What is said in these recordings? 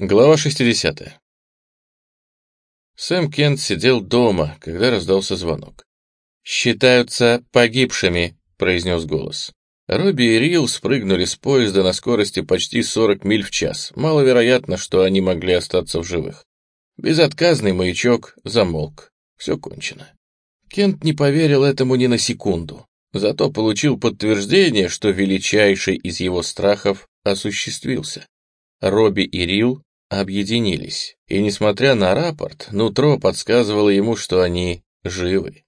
Глава 60. Сэм Кент сидел дома, когда раздался звонок. «Считаются погибшими», — произнес голос. Робби и Рил спрыгнули с поезда на скорости почти 40 миль в час. Маловероятно, что они могли остаться в живых. Безотказный маячок замолк. Все кончено. Кент не поверил этому ни на секунду, зато получил подтверждение, что величайший из его страхов осуществился. Робби и Рил объединились, и, несмотря на рапорт, нутро подсказывало ему, что они живы.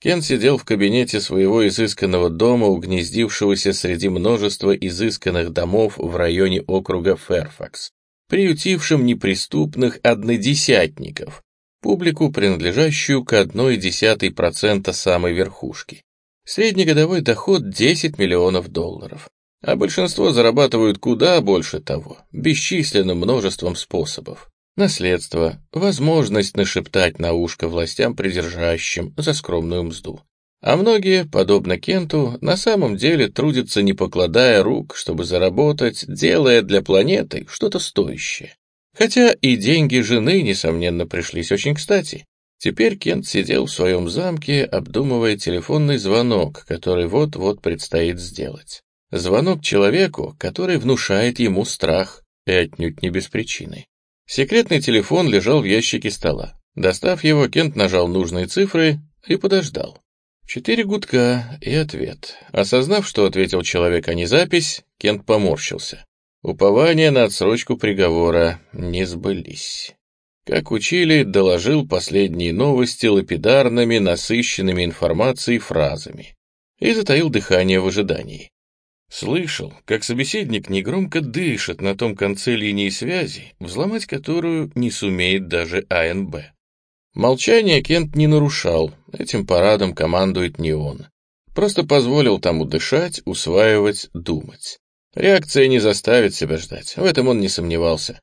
Кен сидел в кабинете своего изысканного дома, угнездившегося среди множества изысканных домов в районе округа Ферфакс, приютившим неприступных однодесятников, публику, принадлежащую к одной десятой процента самой верхушки. Среднегодовой доход 10 миллионов долларов а большинство зарабатывают куда больше того, бесчисленным множеством способов. Наследство, возможность нашептать на ушко властям придержащим за скромную мзду. А многие, подобно Кенту, на самом деле трудятся не покладая рук, чтобы заработать, делая для планеты что-то стоящее. Хотя и деньги жены, несомненно, пришлись очень кстати. Теперь Кент сидел в своем замке, обдумывая телефонный звонок, который вот-вот предстоит сделать. Звонок человеку, который внушает ему страх, и отнюдь не без причины. Секретный телефон лежал в ящике стола. Достав его, Кент нажал нужные цифры и подождал. Четыре гудка и ответ. Осознав, что ответил человек, а не запись, Кент поморщился. Упования на отсрочку приговора не сбылись. Как учили, доложил последние новости лапидарными, насыщенными информацией фразами и затаил дыхание в ожидании. Слышал, как собеседник негромко дышит на том конце линии связи, взломать которую не сумеет даже АНБ. Молчание Кент не нарушал, этим парадом командует не он. Просто позволил тому дышать, усваивать, думать. Реакция не заставит себя ждать, в этом он не сомневался.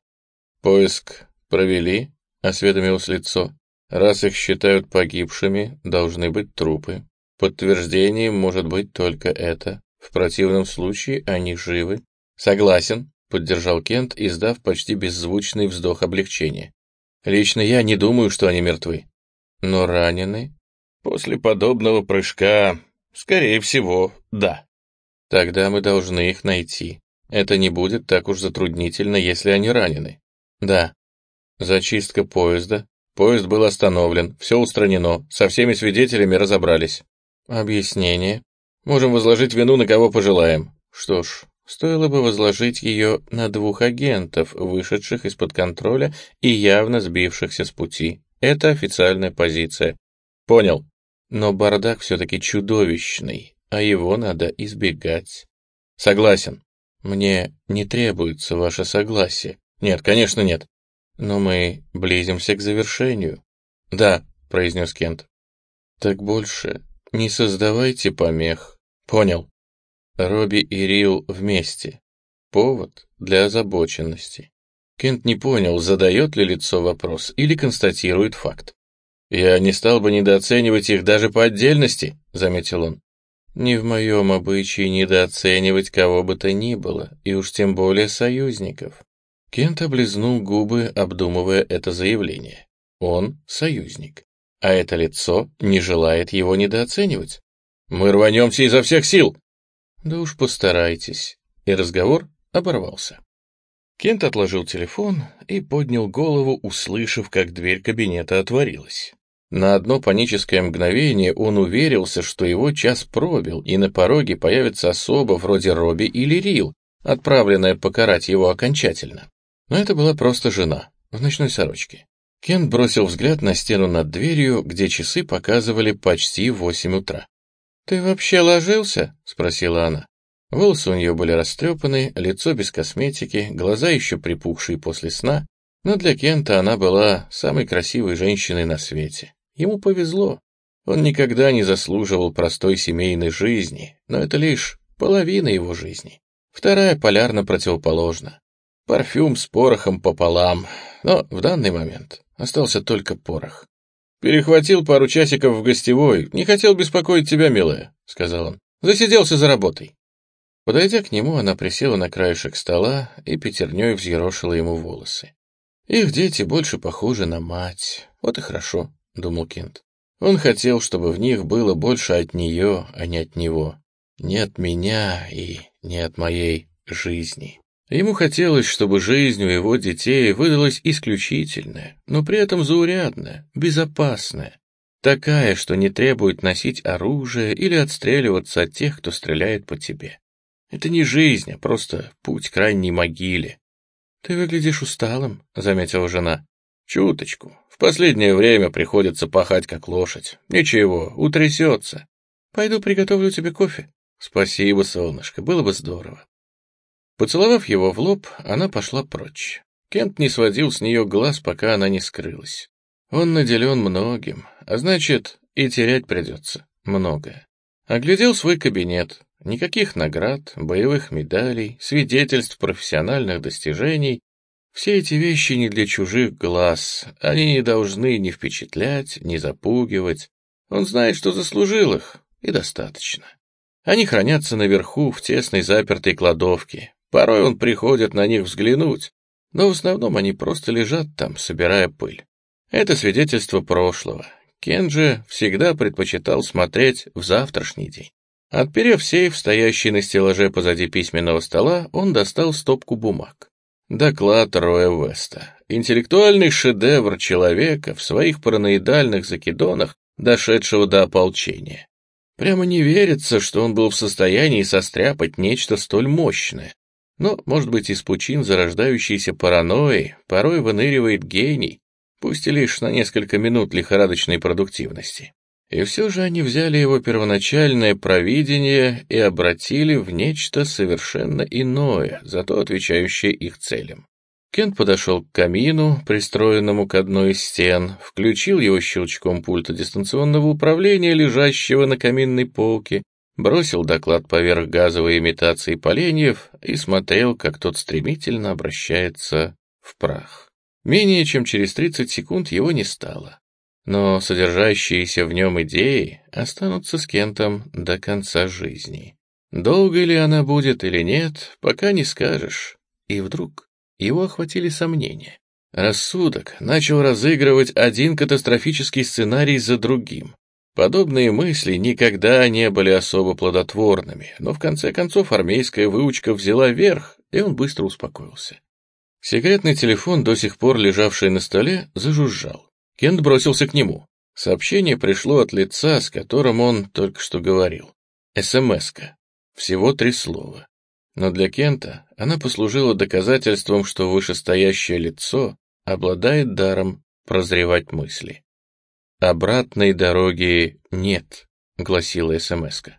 «Поиск провели?» — осведомилось лицо. «Раз их считают погибшими, должны быть трупы. Подтверждением может быть только это. В противном случае они живы. Согласен, поддержал Кент, издав почти беззвучный вздох облегчения. Лично я не думаю, что они мертвы. Но ранены? После подобного прыжка, скорее всего, да. Тогда мы должны их найти. Это не будет так уж затруднительно, если они ранены. Да. Зачистка поезда. Поезд был остановлен, все устранено, со всеми свидетелями разобрались. Объяснение. Можем возложить вину на кого пожелаем. Что ж, стоило бы возложить ее на двух агентов, вышедших из-под контроля и явно сбившихся с пути. Это официальная позиция. Понял. Но бардак все-таки чудовищный, а его надо избегать. Согласен. Мне не требуется ваше согласие. Нет, конечно, нет. Но мы близимся к завершению. Да, произнес Кент. Так больше не создавайте помех. Понял. Робби и Рил вместе. Повод для озабоченности. Кент не понял, задает ли лицо вопрос или констатирует факт. «Я не стал бы недооценивать их даже по отдельности», — заметил он. «Не в моем обычае недооценивать кого бы то ни было, и уж тем более союзников». Кент облизнул губы, обдумывая это заявление. Он союзник, а это лицо не желает его недооценивать. Мы рванемся изо всех сил. Да уж постарайтесь. И разговор оборвался. Кент отложил телефон и поднял голову, услышав, как дверь кабинета отворилась. На одно паническое мгновение он уверился, что его час пробил, и на пороге появится особа вроде Робби или Рил, отправленная покарать его окончательно. Но это была просто жена в ночной сорочке. Кент бросил взгляд на стену над дверью, где часы показывали почти восемь утра. «Ты вообще ложился?» — спросила она. Волосы у нее были растрепаны, лицо без косметики, глаза еще припухшие после сна, но для Кента она была самой красивой женщиной на свете. Ему повезло. Он никогда не заслуживал простой семейной жизни, но это лишь половина его жизни. Вторая полярно противоположна. Парфюм с порохом пополам, но в данный момент остался только порох. «Перехватил пару часиков в гостевой. Не хотел беспокоить тебя, милая», — сказал он. «Засиделся за работой». Подойдя к нему, она присела на краешек стола и пятерней взъерошила ему волосы. Их дети больше похожи на мать. Вот и хорошо, — думал Кент. Он хотел, чтобы в них было больше от нее, а не от него. Не от меня и не от моей жизни. Ему хотелось, чтобы жизнь у его детей выдалась исключительная, но при этом заурядная, безопасная. Такая, что не требует носить оружие или отстреливаться от тех, кто стреляет по тебе. Это не жизнь, а просто путь к крайней могиле. «Ты выглядишь усталым», — заметила жена. «Чуточку. В последнее время приходится пахать, как лошадь. Ничего, утрясется. Пойду приготовлю тебе кофе». «Спасибо, солнышко, было бы здорово». Поцеловав его в лоб, она пошла прочь. Кент не сводил с нее глаз, пока она не скрылась. Он наделен многим, а значит, и терять придется многое. Оглядел свой кабинет. Никаких наград, боевых медалей, свидетельств профессиональных достижений. Все эти вещи не для чужих глаз. Они не должны ни впечатлять, ни запугивать. Он знает, что заслужил их, и достаточно. Они хранятся наверху, в тесной запертой кладовке. Порой он приходит на них взглянуть, но в основном они просто лежат там, собирая пыль. Это свидетельство прошлого. Кенджи всегда предпочитал смотреть в завтрашний день. Отперев сейф, стоящий на стеллаже позади письменного стола, он достал стопку бумаг. Доклад Роя Веста. Интеллектуальный шедевр человека в своих параноидальных закидонах, дошедшего до ополчения. Прямо не верится, что он был в состоянии состряпать нечто столь мощное. Но, может быть, из пучин зарождающейся паранойи порой выныривает гений, пусть и лишь на несколько минут лихорадочной продуктивности. И все же они взяли его первоначальное провидение и обратили в нечто совершенно иное, зато отвечающее их целям. Кент подошел к камину, пристроенному к одной из стен, включил его щелчком пульта дистанционного управления, лежащего на каминной полке, бросил доклад поверх газовой имитации поленьев и смотрел, как тот стремительно обращается в прах. Менее чем через 30 секунд его не стало. Но содержащиеся в нем идеи останутся с Кентом до конца жизни. Долго ли она будет или нет, пока не скажешь. И вдруг его охватили сомнения. Рассудок начал разыгрывать один катастрофический сценарий за другим. Подобные мысли никогда не были особо плодотворными, но в конце концов армейская выучка взяла верх, и он быстро успокоился. Секретный телефон, до сих пор лежавший на столе, зажужжал. Кент бросился к нему. Сообщение пришло от лица, с которым он только что говорил. СМС-ка. Всего три слова. Но для Кента она послужила доказательством, что вышестоящее лицо обладает даром прозревать мысли. «Обратной дороги нет», — гласила СМС-ка.